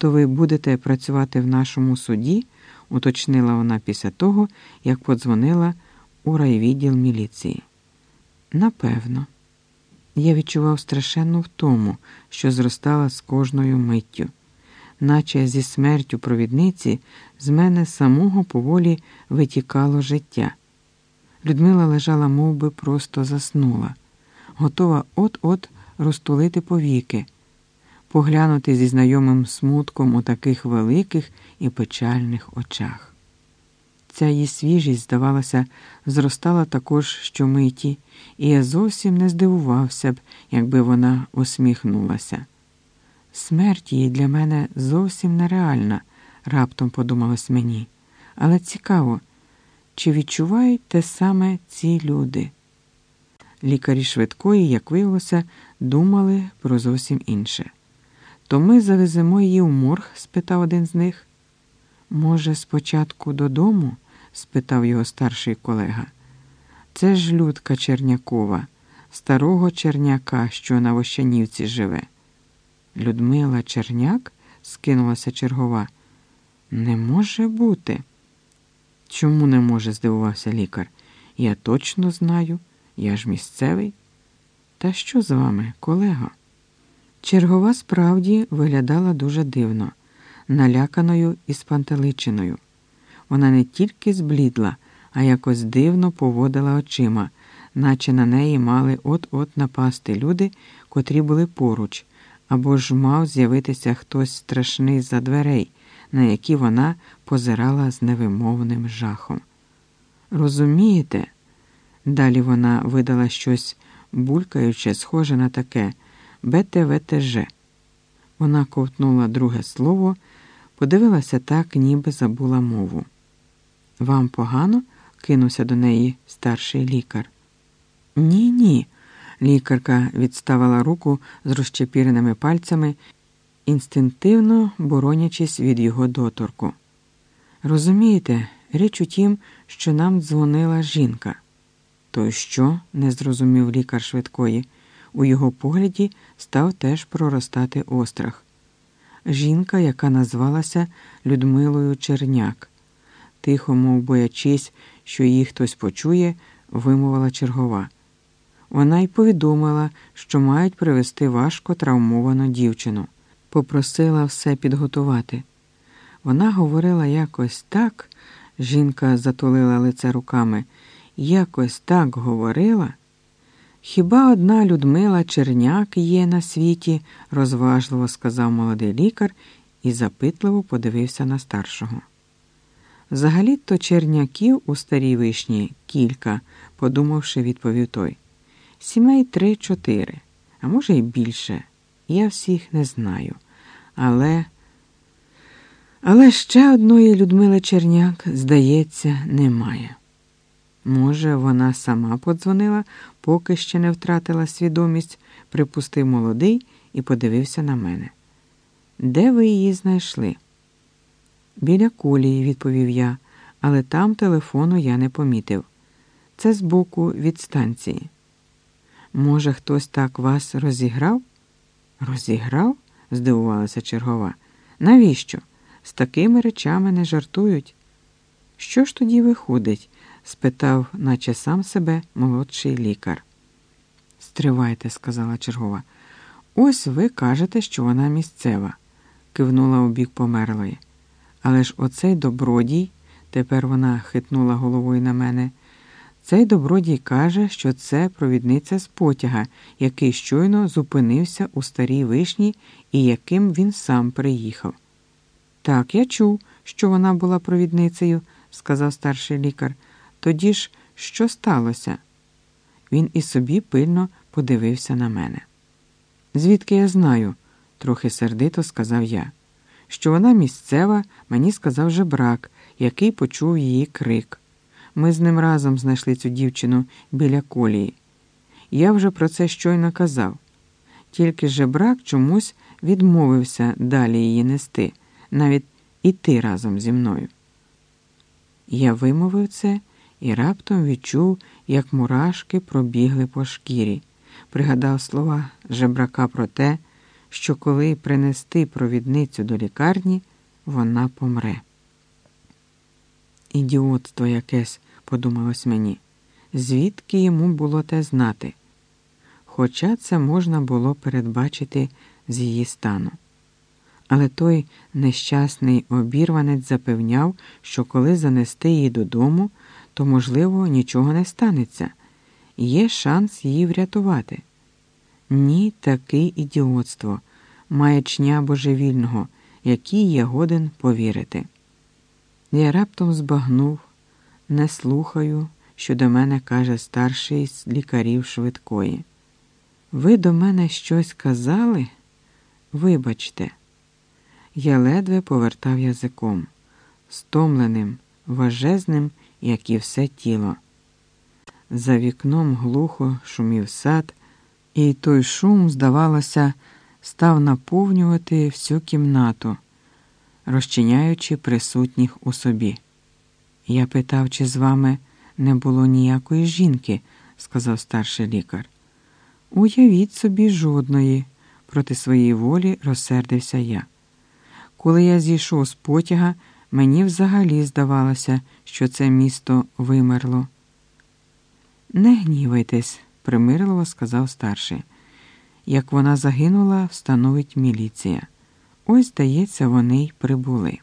То ви будете працювати в нашому суді, уточнила вона після того, як подзвонила у райвідділ міліції. Напевно, я відчував страшенну втому, що зростала з кожною миттю, наче зі смертю провідниці з мене самого поволі витікало життя. Людмила лежала мов би, просто заснула, готова от-от розтулити повіки, поглянути зі знайомим смутком у таких великих і печальних очах. Ця її свіжість, здавалося, зростала також щомиті, і я зовсім не здивувався б, якби вона усміхнулася. Смерть її для мене зовсім нереальна, раптом подумалось мені, але цікаво, чи відчувають те саме ці люди? Лікарі швидкої, як виявилося, думали про зовсім інше. То ми завеземо її в морг? спитав один з них. Може, спочатку додому? спитав його старший колега. Це ж людка Чернякова, старого черняка, що на Вощанівці живе. Людмила Черняк? скинулася чергова. Не може бути. Чому не може? здивувався лікар. Я точно знаю, я ж місцевий. Та що з вами, колего? Чергова справді виглядала дуже дивно, наляканою і спантеличеною. Вона не тільки зблідла, а якось дивно поводила очима, наче на неї мали от-от напасти люди, котрі були поруч, або ж мав з'явитися хтось страшний за дверей, на які вона позирала з невимовним жахом. Розумієте? Далі вона видала щось булькаюче, схоже на таке БТВТЖ. Вона ковтнула друге слово, подивилася так, ніби забула мову. Вам погано? кинувся до неї старший лікар. Ні, ні. Лікарка відставила руку з розчепіреними пальцями, інстинктивно боронячись від його доторку. Розумієте, річ у тім, що нам дзвонила жінка. То що? не зрозумів лікар швидкої. У його погляді став теж проростати острах. Жінка, яка назвалася Людмилою Черняк тихо, мов боячись, що її хтось почує, вимовила чергова. Вона й повідомила, що мають привезти важко травмовану дівчину, попросила все підготувати. Вона говорила якось так, жінка затулила лице руками, якось так говорила. Хіба одна Людмила Черняк є на світі, розважливо сказав молодий лікар і запитливо подивився на старшого. Взагалі-то черняків у старій вишні кілька, подумавши, відповів той. Сімей три-чотири, а може й більше. Я всіх не знаю. Але Але ще одної Людмили Черняк, здається, немає. Може, вона сама подзвонила, поки ще не втратила свідомість, припустив молодий і подивився на мене. Де ви її знайшли? Біля колії, відповів я, але там телефону я не помітив. Це збоку від станції. Може, хтось так вас розіграв? Розіграв? здивувалася чергова. Навіщо? З такими речами не жартують. Що ж тоді виходить? Спитав, наче сам себе молодший лікар. Стривайте, сказала чергова. Ось ви кажете, що вона місцева, кивнула у бік померлої. Але ж оцей добродій, тепер вона хитнула головою на мене, цей добродій каже, що це провідниця з потяга, який щойно зупинився у старій вишні і яким він сам приїхав. Так, я чув, що вона була провідницею, сказав старший лікар. Тоді ж що сталося? Він і собі пильно подивився на мене. Звідки я знаю? трохи сердито сказав я що вона місцева, мені сказав жебрак, який почув її крик. Ми з ним разом знайшли цю дівчину біля колії. Я вже про це щойно казав. Тільки жебрак чомусь відмовився далі її нести, навіть іти разом зі мною. Я вимовив це і раптом відчув, як мурашки пробігли по шкірі, пригадав слова жебрака про те, що коли принести провідницю до лікарні, вона помре. Ідіотство якесь, подумалось мені, звідки йому було те знати? Хоча це можна було передбачити з її стану. Але той нещасний обірванець запевняв, що коли занести її додому, то, можливо, нічого не станеться, є шанс її врятувати. Ні, таке ідіотство, маячня божевільного, який я годен повірити. Я раптом збагнув, не слухаю, що до мене каже старший з лікарів швидкої. Ви до мене щось казали? Вибачте, я ледве повертав язиком, стомленим, важезним, як і все тіло. За вікном глухо шумів сад, і той шум, здавалося, став наповнювати всю кімнату, розчиняючи присутніх у собі. Я питав, чи з вами не було ніякої жінки, сказав старший лікар. Уявіть собі жодної, проти своєї волі розсердився я. Коли я зійшов з потяга, мені взагалі здавалося, що це місто вимерло. Не гнівайтесь, примирливо сказав старший. Як вона загинула, встановить міліція. Ось, здається, вони й прибули.